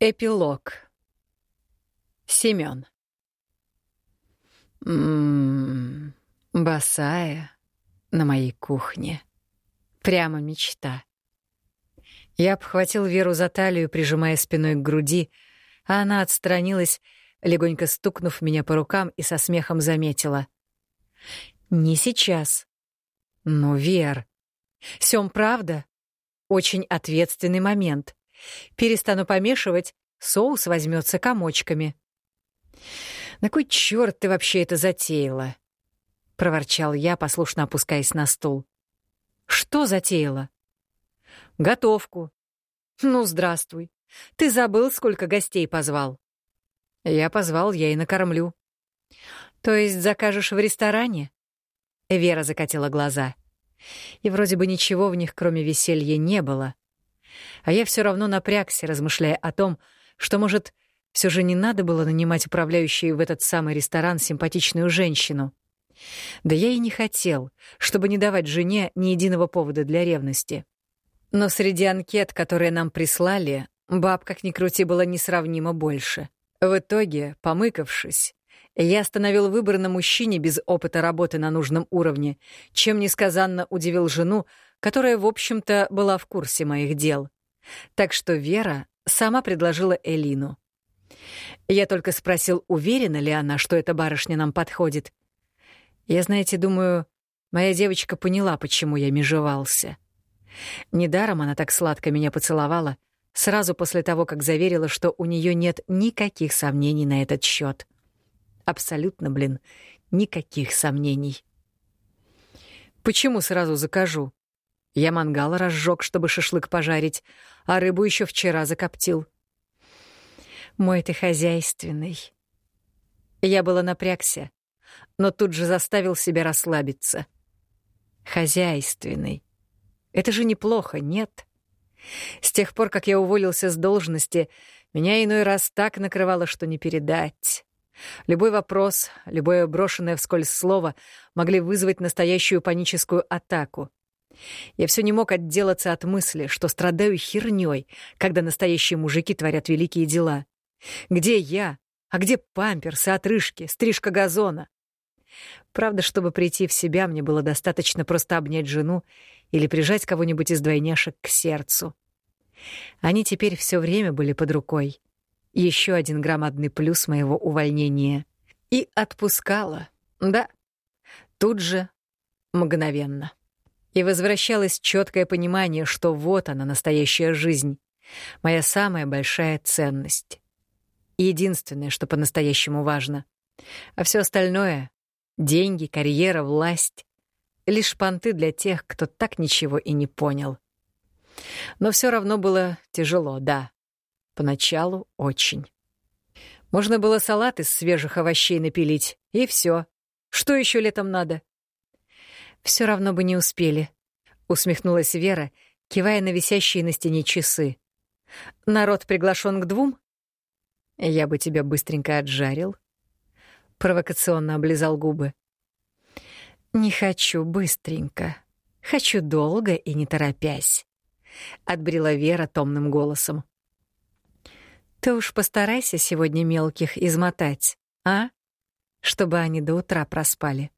Эпилог. Семён. Ммм, босая на моей кухне. Прямо мечта. Я обхватил Веру за талию, прижимая спиной к груди, а она отстранилась, легонько стукнув меня по рукам и со смехом заметила. «Не сейчас». «Ну, Вер, Сём, правда? Очень ответственный момент. Перестану помешивать, соус возьмется комочками. «На кой черт ты вообще это затеяла?» — проворчал я, послушно опускаясь на стул. «Что затеяла?» «Готовку». «Ну, здравствуй. Ты забыл, сколько гостей позвал?» «Я позвал, я и накормлю». «То есть закажешь в ресторане?» Вера закатила глаза. И вроде бы ничего в них, кроме веселья, не было. А я все равно напрягся, размышляя о том, что, может, все же не надо было нанимать управляющую в этот самый ресторан симпатичную женщину. Да я и не хотел, чтобы не давать жене ни единого повода для ревности. Но среди анкет, которые нам прислали, баб, как ни крути, было несравнимо больше. В итоге, помыкавшись, я остановил выбор на мужчине без опыта работы на нужном уровне, чем несказанно удивил жену, которая, в общем-то, была в курсе моих дел. Так что Вера сама предложила Элину. Я только спросил, уверена ли она, что эта барышня нам подходит. Я, знаете, думаю, моя девочка поняла, почему я межевался. Недаром она так сладко меня поцеловала, сразу после того, как заверила, что у нее нет никаких сомнений на этот счет. Абсолютно, блин, никаких сомнений. Почему сразу закажу? Я мангал разжег, чтобы шашлык пожарить, а рыбу еще вчера закоптил. Мой ты хозяйственный. Я было напрягся, но тут же заставил себя расслабиться. Хозяйственный. Это же неплохо, нет? С тех пор, как я уволился с должности, меня иной раз так накрывало, что не передать. Любой вопрос, любое брошенное вскользь слово могли вызвать настоящую паническую атаку. Я все не мог отделаться от мысли, что страдаю херней, когда настоящие мужики творят великие дела. Где я? А где памперсы, отрыжки, стрижка газона? Правда, чтобы прийти в себя, мне было достаточно просто обнять жену или прижать кого-нибудь из двойняшек к сердцу. Они теперь все время были под рукой. Еще один громадный плюс моего увольнения. И отпускала. Да. Тут же, мгновенно. И возвращалось четкое понимание, что вот она, настоящая жизнь, моя самая большая ценность. Единственное, что по-настоящему важно. А все остальное — деньги, карьера, власть — лишь понты для тех, кто так ничего и не понял. Но все равно было тяжело, да. Поначалу очень. Можно было салат из свежих овощей напилить, и все. Что еще летом надо? Все равно бы не успели, усмехнулась Вера, кивая на висящие на стене часы. Народ приглашен к двум? Я бы тебя быстренько отжарил. Провокационно облизал губы. Не хочу быстренько. Хочу долго и не торопясь. Отбрила Вера томным голосом. Ты уж постарайся сегодня мелких измотать, а? Чтобы они до утра проспали.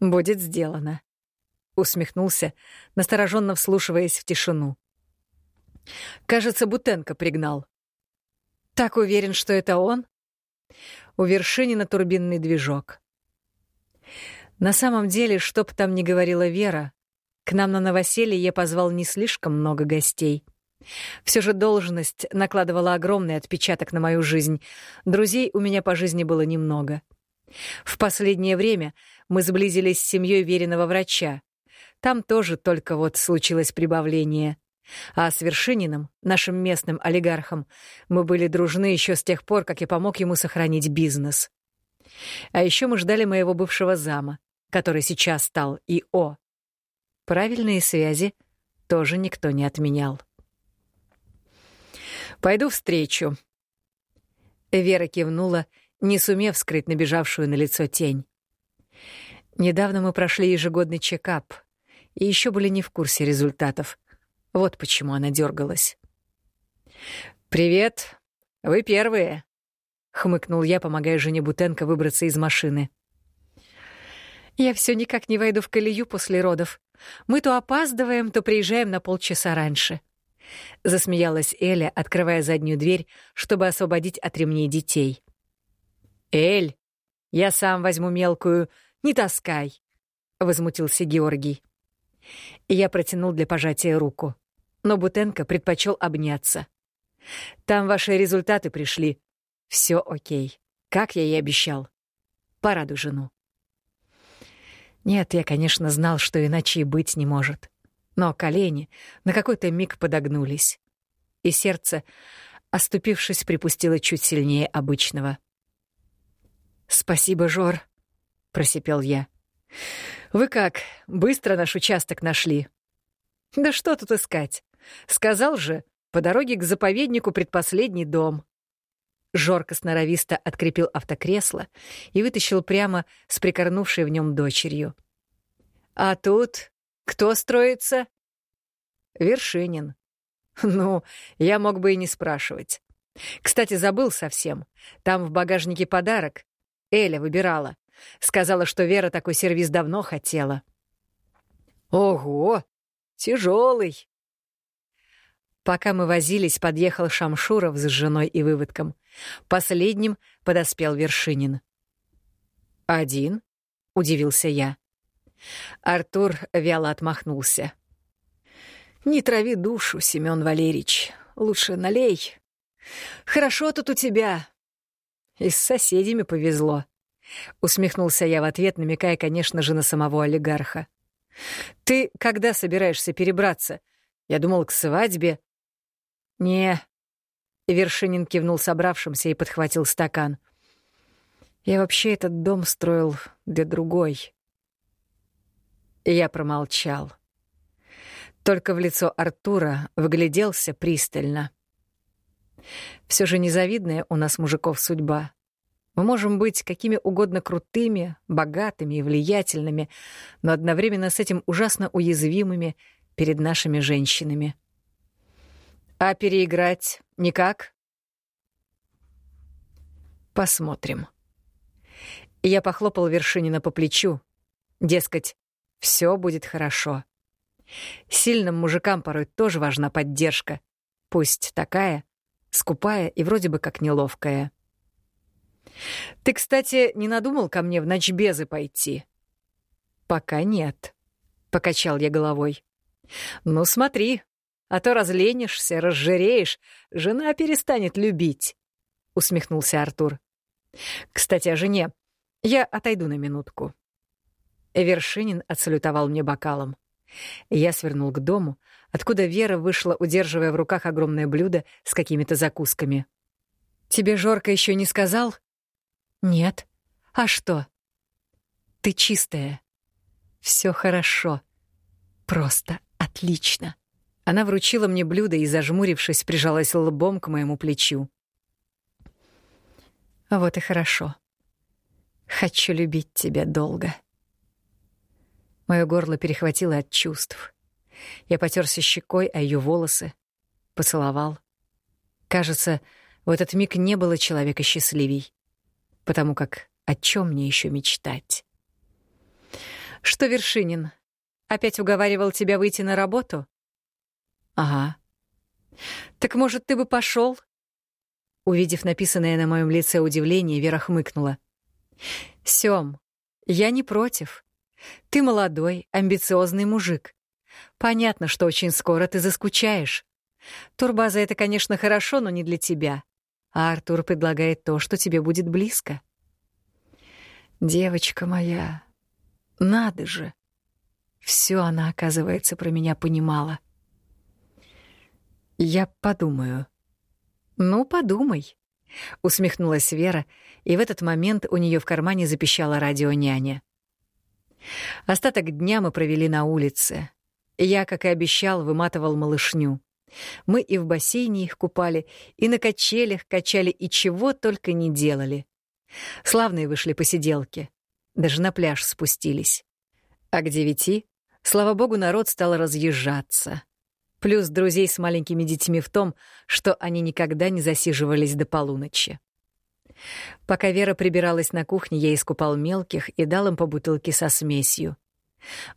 «Будет сделано», — усмехнулся, настороженно вслушиваясь в тишину. «Кажется, Бутенко пригнал». «Так уверен, что это он?» У Вершинина турбинный движок. На самом деле, что б там ни говорила Вера, к нам на новоселье я позвал не слишком много гостей. Все же должность накладывала огромный отпечаток на мою жизнь. Друзей у меня по жизни было немного — в последнее время мы сблизились с семьей веренного врача. Там тоже только вот случилось прибавление. А с Вершининым, нашим местным олигархом, мы были дружны еще с тех пор, как я помог ему сохранить бизнес. А еще мы ждали моего бывшего зама, который сейчас стал ИО. Правильные связи тоже никто не отменял. «Пойду встречу». Вера кивнула не сумев скрыть набежавшую на лицо тень. Недавно мы прошли ежегодный чекап и еще были не в курсе результатов. Вот почему она дергалась. «Привет. Вы первые», — хмыкнул я, помогая жене Бутенко выбраться из машины. «Я все никак не войду в колею после родов. Мы то опаздываем, то приезжаем на полчаса раньше». Засмеялась Эля, открывая заднюю дверь, чтобы освободить от ремней детей. «Эль, я сам возьму мелкую, не таскай», — возмутился Георгий. Я протянул для пожатия руку, но Бутенко предпочел обняться. «Там ваши результаты пришли. Все окей, как я и обещал. Порадуй жену». Нет, я, конечно, знал, что иначе и быть не может. Но колени на какой-то миг подогнулись, и сердце, оступившись, припустило чуть сильнее обычного. «Спасибо, Жор», — просипел я. «Вы как, быстро наш участок нашли?» «Да что тут искать? Сказал же, по дороге к заповеднику предпоследний дом». Жорко сноровисто открепил автокресло и вытащил прямо с прикорнувшей в нем дочерью. «А тут кто строится?» «Вершинин». «Ну, я мог бы и не спрашивать. Кстати, забыл совсем. Там в багажнике подарок. Эля выбирала. Сказала, что Вера такой сервис давно хотела. Ого, тяжелый. Пока мы возились, подъехал Шамшуров с женой и выводком. Последним подоспел Вершинин. «Один?» — удивился я. Артур вяло отмахнулся. «Не трави душу, Семён Валерьевич. Лучше налей. Хорошо тут у тебя. И с соседями повезло. Усмехнулся я в ответ, намекая, конечно же, на самого олигарха. «Ты когда собираешься перебраться? Я думал, к свадьбе». «Не». Вершинин кивнул собравшимся и подхватил стакан. «Я вообще этот дом строил для другой». Я промолчал. Только в лицо Артура вгляделся пристально. Все же незавидная у нас мужиков судьба. Мы можем быть какими угодно крутыми, богатыми и влиятельными, но одновременно с этим ужасно уязвимыми перед нашими женщинами. А переиграть никак? Посмотрим. Я похлопал Вершинина по плечу. Дескать, все будет хорошо. Сильным мужикам порой тоже важна поддержка. Пусть такая, скупая и вроде бы как неловкая. Ты, кстати, не надумал ко мне в ночбезы пойти? Пока нет, покачал я головой. Ну смотри, а то разленишься, разжиреешь, жена перестанет любить, усмехнулся Артур. Кстати, о жене. Я отойду на минутку. Вершинин отсалютовал мне бокалом. Я свернул к дому, откуда Вера вышла, удерживая в руках огромное блюдо с какими-то закусками. «Тебе Жорка еще не сказал?» Нет. А что? Ты чистая. Все хорошо. Просто отлично. Она вручила мне блюдо и, зажмурившись, прижалась лбом к моему плечу. Вот и хорошо. Хочу любить тебя долго. Мое горло перехватило от чувств. Я потерся щекой о ее волосы, поцеловал. Кажется, в этот миг не было человека счастливей потому как о чем мне еще мечтать? Что, Вершинин, опять уговаривал тебя выйти на работу? Ага. Так, может, ты бы пошел? Увидев написанное на моем лице удивление, Вера хмыкнула. Сем, я не против. Ты молодой, амбициозный мужик. Понятно, что очень скоро ты заскучаешь. Турбаза — это, конечно, хорошо, но не для тебя а Артур предлагает то, что тебе будет близко. Девочка моя, надо же. Все она, оказывается, про меня понимала. Я подумаю. Ну, подумай. Усмехнулась Вера, и в этот момент у нее в кармане запищала радио няня. Остаток дня мы провели на улице. Я, как и обещал, выматывал малышню. Мы и в бассейне их купали, и на качелях качали, и чего только не делали. Славные вышли посиделки. Даже на пляж спустились. А к девяти, слава богу, народ стал разъезжаться. Плюс друзей с маленькими детьми в том, что они никогда не засиживались до полуночи. Пока Вера прибиралась на кухне, я искупал мелких и дал им по бутылке со смесью.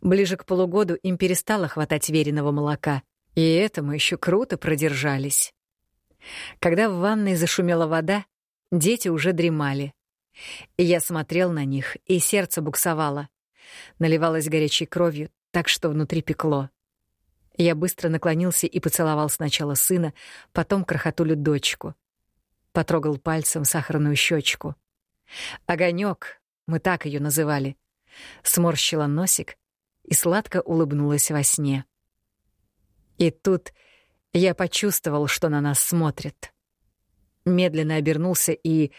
Ближе к полугоду им перестало хватать веренного молока, и этому еще круто продержались. Когда в ванной зашумела вода, дети уже дремали. Я смотрел на них, и сердце буксовало. Наливалось горячей кровью, так что внутри пекло. Я быстро наклонился и поцеловал сначала сына, потом крохотулю дочку. Потрогал пальцем сахарную щечку. Огонек, мы так ее называли, сморщила носик и сладко улыбнулась во сне. И тут я почувствовал, что на нас смотрят. Медленно обернулся и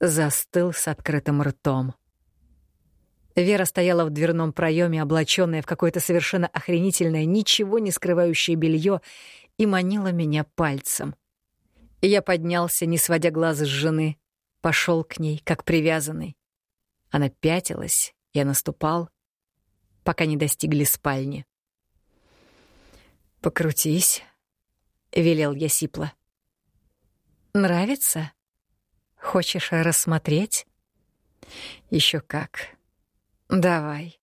застыл с открытым ртом. Вера стояла в дверном проеме, облаченная в какое-то совершенно охренительное, ничего не скрывающее белье, и манила меня пальцем. Я поднялся, не сводя глаз с жены, пошел к ней, как привязанный. Она пятилась, я наступал, пока не достигли спальни. «Покрутись», — велел я сипло. «Нравится? Хочешь рассмотреть?» Еще как. Давай».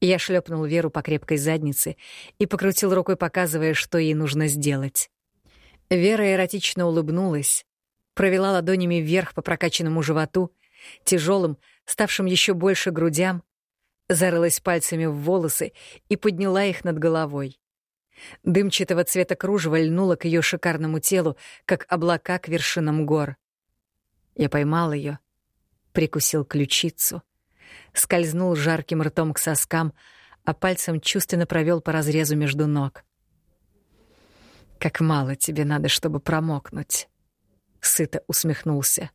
Я шлепнул Веру по крепкой заднице и покрутил рукой, показывая, что ей нужно сделать. Вера эротично улыбнулась, провела ладонями вверх по прокачанному животу, тяжелым, ставшим еще больше грудям, зарылась пальцами в волосы и подняла их над головой. Дымчатого цвета кружева льнуло к ее шикарному телу, как облака к вершинам гор. Я поймал ее, прикусил ключицу, скользнул жарким ртом к соскам, а пальцем чувственно провел по разрезу между ног. «Как мало тебе надо, чтобы промокнуть», — сыто усмехнулся.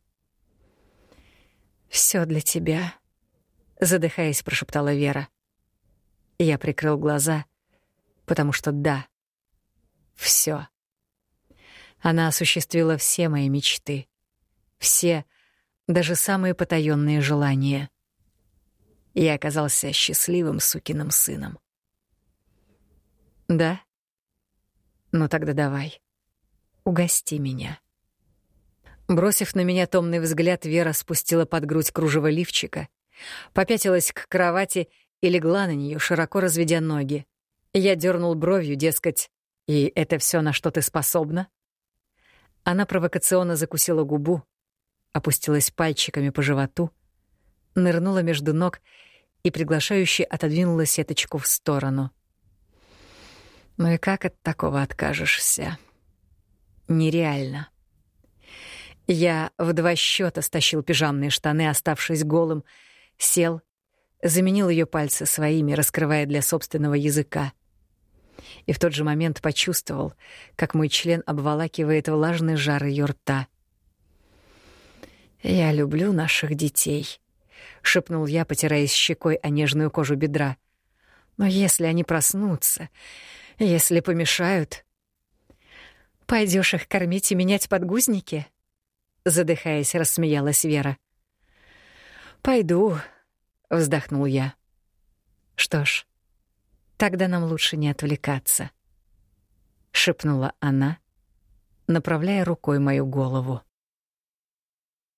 «Всё для тебя», — задыхаясь, прошептала Вера. Я прикрыл глаза — потому что да, все. Она осуществила все мои мечты, все, даже самые потаённые желания. Я оказался счастливым сукиным сыном. Да? Ну тогда давай, угости меня. Бросив на меня томный взгляд, Вера спустила под грудь кружево лифчика, попятилась к кровати и легла на нее, широко разведя ноги. Я дернул бровью, дескать, «И это все, на что ты способна?» Она провокационно закусила губу, опустилась пальчиками по животу, нырнула между ног и приглашающе отодвинула сеточку в сторону. «Ну и как от такого откажешься?» «Нереально». Я в два счета стащил пижамные штаны, оставшись голым, сел, заменил ее пальцы своими, раскрывая для собственного языка и в тот же момент почувствовал, как мой член обволакивает влажный жар ее рта. «Я люблю наших детей», — шепнул я, потираясь щекой о нежную кожу бедра. «Но если они проснутся, если помешают...» Пойдешь их кормить и менять подгузники?» Задыхаясь, рассмеялась Вера. «Пойду», — вздохнул я. «Что ж, Тогда нам лучше не отвлекаться, шепнула она, направляя рукой мою голову.